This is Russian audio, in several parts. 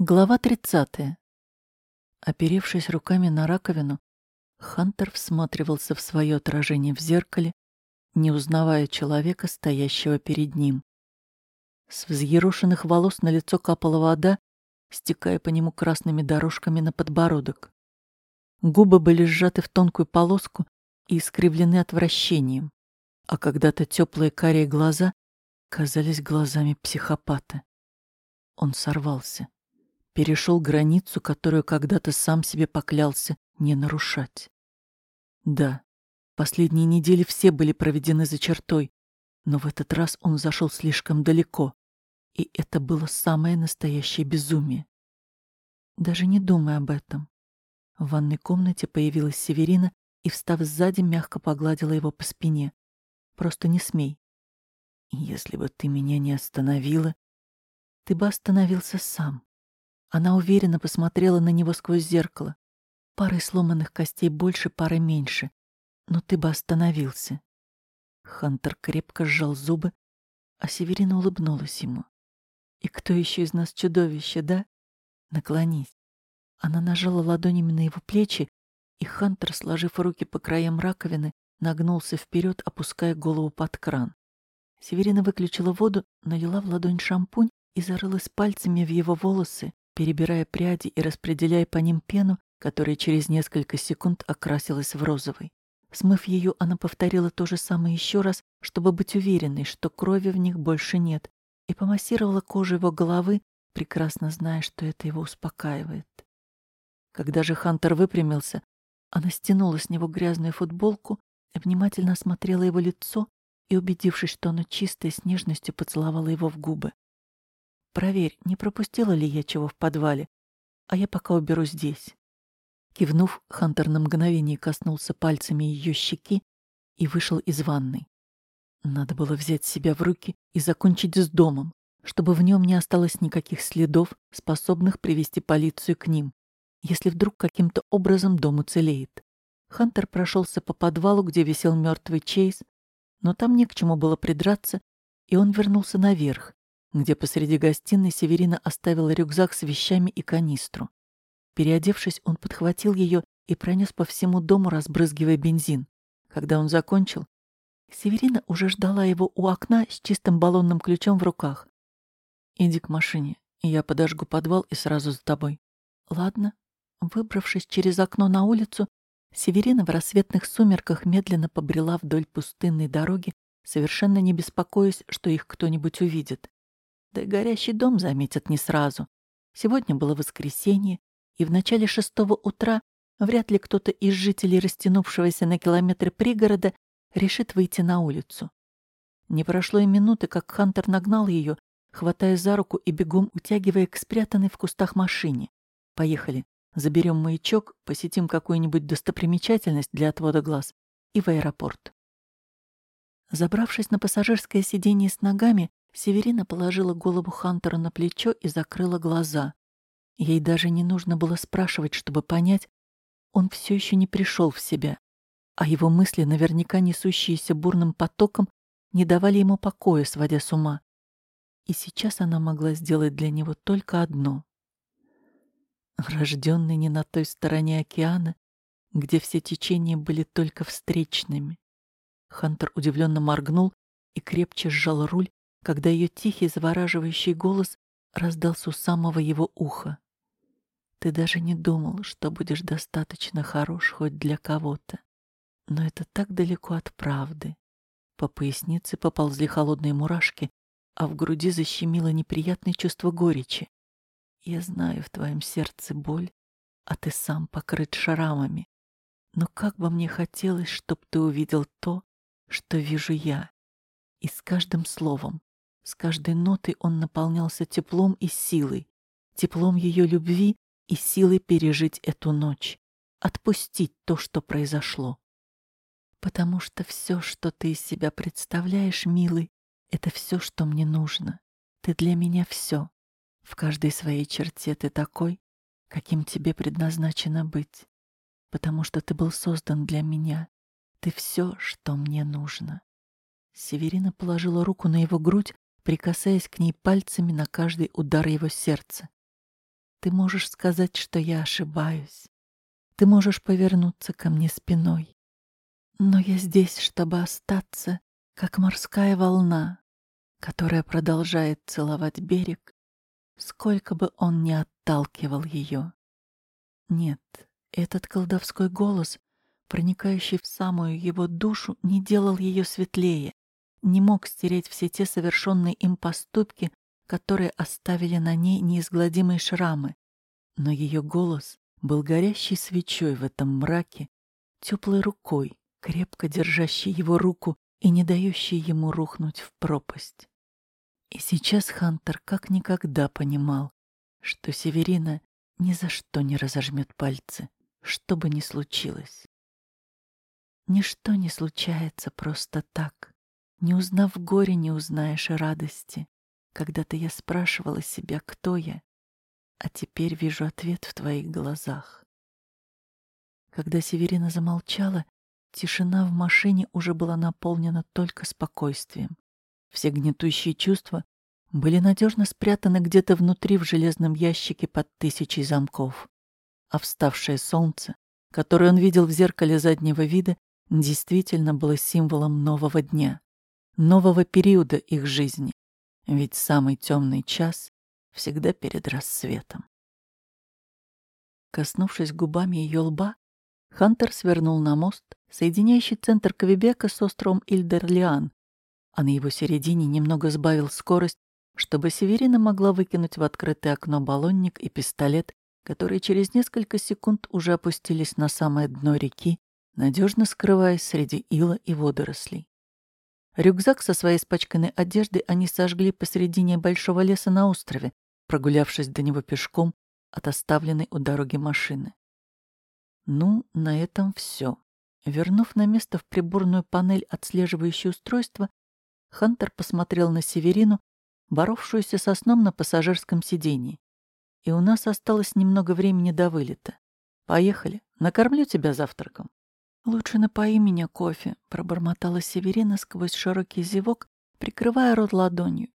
Глава 30. Оперевшись руками на раковину, Хантер всматривался в свое отражение в зеркале, не узнавая человека, стоящего перед ним. С взъерошенных волос на лицо капала вода, стекая по нему красными дорожками на подбородок. Губы были сжаты в тонкую полоску и искривлены отвращением, а когда-то теплые карие глаза казались глазами психопата. Он сорвался перешел границу, которую когда-то сам себе поклялся не нарушать. Да, последние недели все были проведены за чертой, но в этот раз он зашел слишком далеко, и это было самое настоящее безумие. Даже не думай об этом. В ванной комнате появилась Северина и, встав сзади, мягко погладила его по спине. Просто не смей. Если бы ты меня не остановила, ты бы остановился сам. Она уверенно посмотрела на него сквозь зеркало. Пары сломанных костей больше, пары меньше. Но ты бы остановился. Хантер крепко сжал зубы, а Северина улыбнулась ему. «И кто еще из нас чудовище, да? Наклонись». Она нажала ладонями на его плечи, и Хантер, сложив руки по краям раковины, нагнулся вперед, опуская голову под кран. Северина выключила воду, налила в ладонь шампунь и зарылась пальцами в его волосы, перебирая пряди и распределяя по ним пену, которая через несколько секунд окрасилась в розовый. Смыв ее, она повторила то же самое еще раз, чтобы быть уверенной, что крови в них больше нет, и помассировала кожу его головы, прекрасно зная, что это его успокаивает. Когда же Хантер выпрямился, она стянула с него грязную футболку, внимательно осмотрела его лицо и, убедившись, что оно чистое, с нежностью поцеловала его в губы. Проверь, не пропустила ли я чего в подвале, а я пока уберу здесь. Кивнув, Хантер на мгновение коснулся пальцами ее щеки и вышел из ванной. Надо было взять себя в руки и закончить с домом, чтобы в нем не осталось никаких следов, способных привести полицию к ним, если вдруг каким-то образом дом уцелеет. Хантер прошелся по подвалу, где висел мертвый Чейз, но там не к чему было придраться, и он вернулся наверх, где посреди гостиной Северина оставила рюкзак с вещами и канистру. Переодевшись, он подхватил ее и пронес по всему дому, разбрызгивая бензин. Когда он закончил, Северина уже ждала его у окна с чистым баллонным ключом в руках. «Иди к машине, я подожгу подвал и сразу за тобой». «Ладно». Выбравшись через окно на улицу, Северина в рассветных сумерках медленно побрела вдоль пустынной дороги, совершенно не беспокоясь, что их кто-нибудь увидит. Да и горящий дом заметят не сразу. Сегодня было воскресенье, и в начале шестого утра вряд ли кто-то из жителей растянувшегося на километры пригорода решит выйти на улицу. Не прошло и минуты, как Хантер нагнал ее, хватая за руку и бегом утягивая к спрятанной в кустах машине. «Поехали. Заберем маячок, посетим какую-нибудь достопримечательность для отвода глаз и в аэропорт». Забравшись на пассажирское сиденье с ногами, Северина положила голову Хантера на плечо и закрыла глаза. Ей даже не нужно было спрашивать, чтобы понять, он все еще не пришел в себя, а его мысли, наверняка несущиеся бурным потоком, не давали ему покоя, сводя с ума. И сейчас она могла сделать для него только одно. Рожденный не на той стороне океана, где все течения были только встречными. Хантер удивленно моргнул и крепче сжал руль, когда ее тихий, завораживающий голос раздался у самого его уха. Ты даже не думал, что будешь достаточно хорош хоть для кого-то. Но это так далеко от правды. По пояснице поползли холодные мурашки, а в груди защемило неприятное чувство горечи. Я знаю в твоем сердце боль, а ты сам покрыт шрамами. Но как бы мне хотелось, чтоб ты увидел то, что вижу я. И с каждым словом, с каждой нотой он наполнялся теплом и силой, теплом ее любви и силой пережить эту ночь, отпустить то, что произошло. Потому что все, что ты из себя представляешь, милый, это все, что мне нужно. Ты для меня все. В каждой своей черте ты такой, каким тебе предназначено быть. Потому что ты был создан для меня. Ты все, что мне нужно. Северина положила руку на его грудь, прикасаясь к ней пальцами на каждый удар его сердца. Ты можешь сказать, что я ошибаюсь. Ты можешь повернуться ко мне спиной. Но я здесь, чтобы остаться, как морская волна, которая продолжает целовать берег, сколько бы он ни отталкивал ее. Нет, этот колдовской голос, проникающий в самую его душу, не делал ее светлее, не мог стереть все те совершенные им поступки, которые оставили на ней неизгладимые шрамы. Но ее голос был горящей свечой в этом мраке, теплой рукой, крепко держащей его руку и не дающей ему рухнуть в пропасть. И сейчас Хантер как никогда понимал, что Северина ни за что не разожмет пальцы, что бы ни случилось. Ничто не случается просто так. Не узнав горе, не узнаешь и радости. Когда-то я спрашивала себя, кто я, а теперь вижу ответ в твоих глазах. Когда Северина замолчала, тишина в машине уже была наполнена только спокойствием. Все гнетущие чувства были надежно спрятаны где-то внутри в железном ящике под тысячей замков. А вставшее солнце, которое он видел в зеркале заднего вида, действительно было символом нового дня, нового периода их жизни, ведь самый темный час всегда перед рассветом. Коснувшись губами ее лба, Хантер свернул на мост, соединяющий центр Квебека с островом Ильдерлиан, а на его середине немного сбавил скорость, чтобы Северина могла выкинуть в открытое окно баллонник и пистолет, которые через несколько секунд уже опустились на самое дно реки, надежно скрываясь среди ила и водорослей. Рюкзак со своей испачканной одеждой они сожгли посредине большого леса на острове, прогулявшись до него пешком от оставленной у дороги машины. Ну, на этом все. Вернув на место в приборную панель отслеживающее устройство, Хантер посмотрел на Северину, боровшуюся со сном на пассажирском сидении. «И у нас осталось немного времени до вылета. Поехали, накормлю тебя завтраком». «Лучше напои меня кофе», — пробормотала Северина сквозь широкий зевок, прикрывая рот ладонью.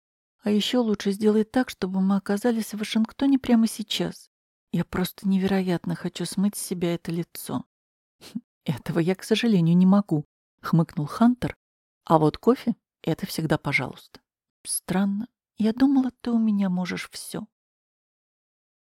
«А еще лучше сделай так, чтобы мы оказались в Вашингтоне прямо сейчас. Я просто невероятно хочу смыть с себя это лицо». «Этого я, к сожалению, не могу», — хмыкнул Хантер. «А вот кофе — это всегда пожалуйста». «Странно. Я думала, ты у меня можешь все».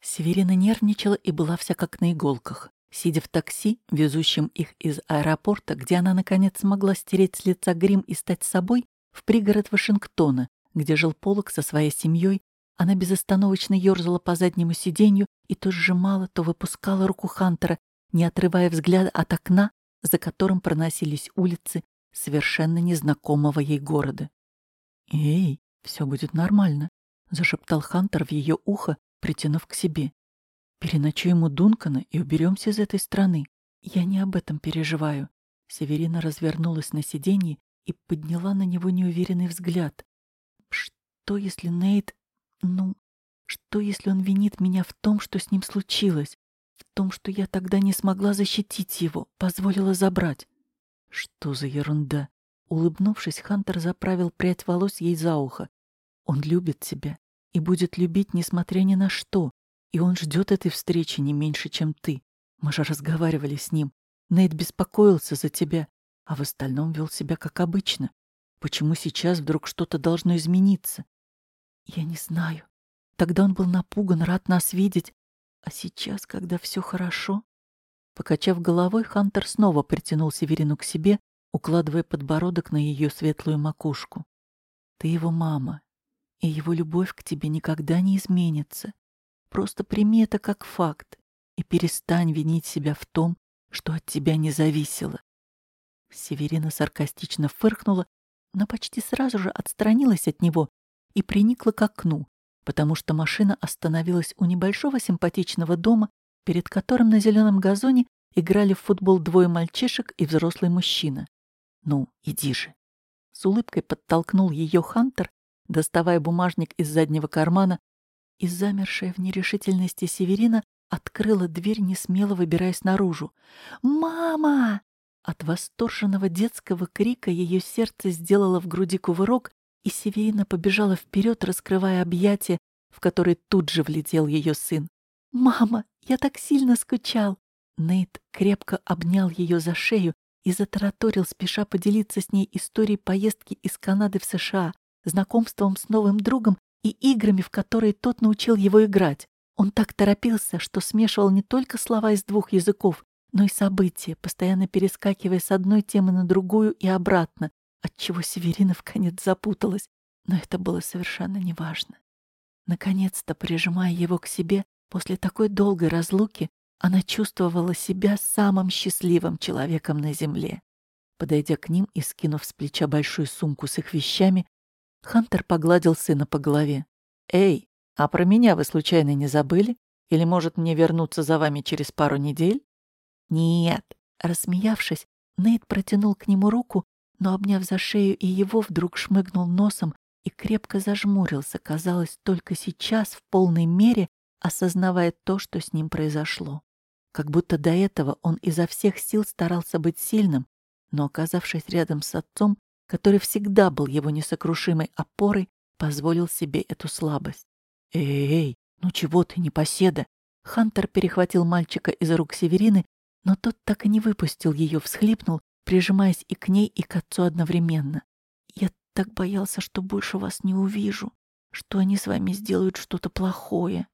Северина нервничала и была вся как на иголках. Сидя в такси, везущем их из аэропорта, где она, наконец, смогла стереть с лица грим и стать собой, в пригород Вашингтона, где жил Полок со своей семьей, она безостановочно ерзала по заднему сиденью и то сжимала, то выпускала руку Хантера, не отрывая взгляда от окна, за которым проносились улицы совершенно незнакомого ей города. «Эй, все будет нормально», — зашептал Хантер в ее ухо, притянув к себе. Переночуем у Дункана и уберемся из этой страны. Я не об этом переживаю. Северина развернулась на сиденье и подняла на него неуверенный взгляд. Что, если Нейт... Ну, что, если он винит меня в том, что с ним случилось? В том, что я тогда не смогла защитить его, позволила забрать? Что за ерунда? Улыбнувшись, Хантер заправил прядь волос ей за ухо. Он любит тебя и будет любить, несмотря ни на что. И он ждет этой встречи не меньше, чем ты. Мы же разговаривали с ним. Нейт беспокоился за тебя, а в остальном вел себя как обычно. Почему сейчас вдруг что-то должно измениться? Я не знаю. Тогда он был напуган, рад нас видеть. А сейчас, когда все хорошо... Покачав головой, Хантер снова притянул Северину к себе, укладывая подбородок на ее светлую макушку. Ты его мама, и его любовь к тебе никогда не изменится. Просто прими это как факт и перестань винить себя в том, что от тебя не зависело. Северина саркастично фыркнула, но почти сразу же отстранилась от него и приникла к окну, потому что машина остановилась у небольшого симпатичного дома, перед которым на зеленом газоне играли в футбол двое мальчишек и взрослый мужчина. «Ну, иди же!» С улыбкой подтолкнул ее Хантер, доставая бумажник из заднего кармана и замершая в нерешительности Северина открыла дверь, не смело выбираясь наружу. «Мама!» От восторженного детского крика ее сердце сделало в груди кувырок, и Северина побежала вперед, раскрывая объятия, в которые тут же влетел ее сын. «Мама, я так сильно скучал!» Нейт крепко обнял ее за шею и затараторил, спеша поделиться с ней историей поездки из Канады в США, знакомством с новым другом и играми, в которые тот научил его играть. Он так торопился, что смешивал не только слова из двух языков, но и события, постоянно перескакивая с одной темы на другую и обратно, отчего Северина в конец запуталась, но это было совершенно неважно. Наконец-то, прижимая его к себе, после такой долгой разлуки, она чувствовала себя самым счастливым человеком на земле. Подойдя к ним и скинув с плеча большую сумку с их вещами, Хантер погладил сына по голове. «Эй, а про меня вы случайно не забыли? Или, может, мне вернуться за вами через пару недель?» «Нет», — рассмеявшись, Нейт протянул к нему руку, но, обняв за шею и его, вдруг шмыгнул носом и крепко зажмурился, казалось, только сейчас в полной мере осознавая то, что с ним произошло. Как будто до этого он изо всех сил старался быть сильным, но, оказавшись рядом с отцом, который всегда был его несокрушимой опорой, позволил себе эту слабость. «Эй, ну чего ты, непоседа?» Хантер перехватил мальчика из рук Северины, но тот так и не выпустил ее, всхлипнул, прижимаясь и к ней, и к отцу одновременно. «Я так боялся, что больше вас не увижу, что они с вами сделают что-то плохое.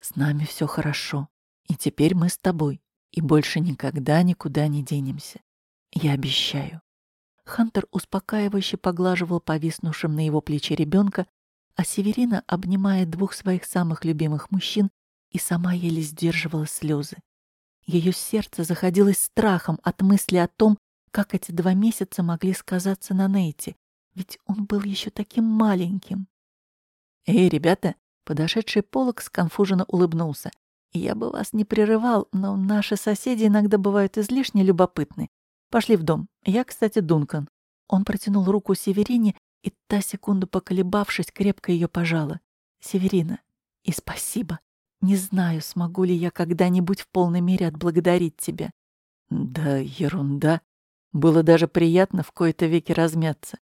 С нами все хорошо, и теперь мы с тобой, и больше никогда никуда не денемся. Я обещаю». Хантер успокаивающе поглаживал повиснувшим на его плече ребенка, а Северина, обнимая двух своих самых любимых мужчин, и сама еле сдерживала слезы. Ее сердце заходилось страхом от мысли о том, как эти два месяца могли сказаться на Нейте, ведь он был еще таким маленьким. «Эй, ребята!» — подошедший полок сконфуженно улыбнулся. «Я бы вас не прерывал, но наши соседи иногда бывают излишне любопытны. Пошли в дом. Я, кстати, Дункан». Он протянул руку Северине, и та, секунду поколебавшись, крепко ее пожала. «Северина, и спасибо. Не знаю, смогу ли я когда-нибудь в полной мере отблагодарить тебя». «Да ерунда. Было даже приятно в кои-то веки размяться».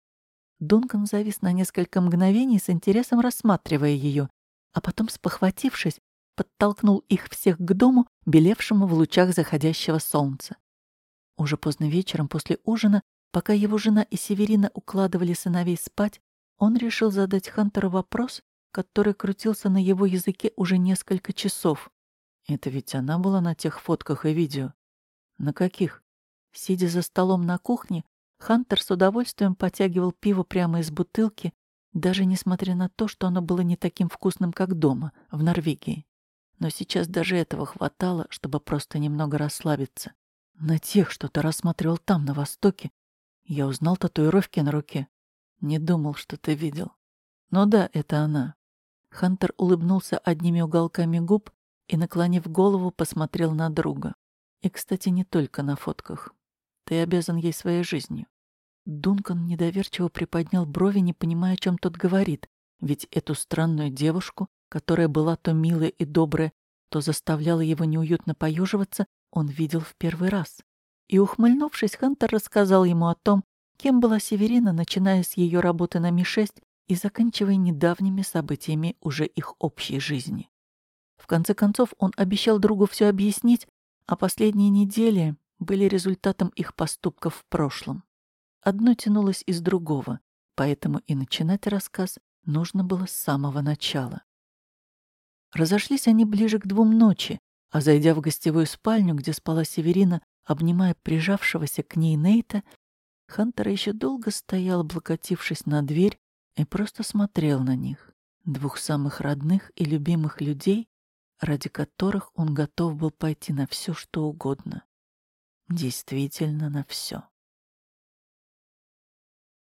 Дункан завис на несколько мгновений с интересом рассматривая ее, а потом, спохватившись, подтолкнул их всех к дому, белевшему в лучах заходящего солнца. Уже поздно вечером после ужина, пока его жена и Северина укладывали сыновей спать, он решил задать Хантеру вопрос, который крутился на его языке уже несколько часов. Это ведь она была на тех фотках и видео. На каких? Сидя за столом на кухне, Хантер с удовольствием потягивал пиво прямо из бутылки, даже несмотря на то, что оно было не таким вкусным, как дома, в Норвегии. Но сейчас даже этого хватало, чтобы просто немного расслабиться. На тех, что ты рассматривал там, на востоке, я узнал татуировки на руке. Не думал, что ты видел. Но да, это она. Хантер улыбнулся одними уголками губ и, наклонив голову, посмотрел на друга. И, кстати, не только на фотках. Ты обязан ей своей жизнью. Дункан недоверчиво приподнял брови, не понимая, о чем тот говорит, ведь эту странную девушку, которая была то милая и добрая, то заставляла его неуютно поеживаться, он видел в первый раз. И, ухмыльнувшись, Хантер рассказал ему о том, кем была Северина, начиная с ее работы на Ми-6 и заканчивая недавними событиями уже их общей жизни. В конце концов, он обещал другу все объяснить, а последние недели были результатом их поступков в прошлом. Одно тянулось из другого, поэтому и начинать рассказ нужно было с самого начала. Разошлись они ближе к двум ночи, а зайдя в гостевую спальню, где спала Северина, обнимая прижавшегося к ней Нейта, Хантер еще долго стоял, облокотившись на дверь, и просто смотрел на них, двух самых родных и любимых людей, ради которых он готов был пойти на все, что угодно. Действительно на все.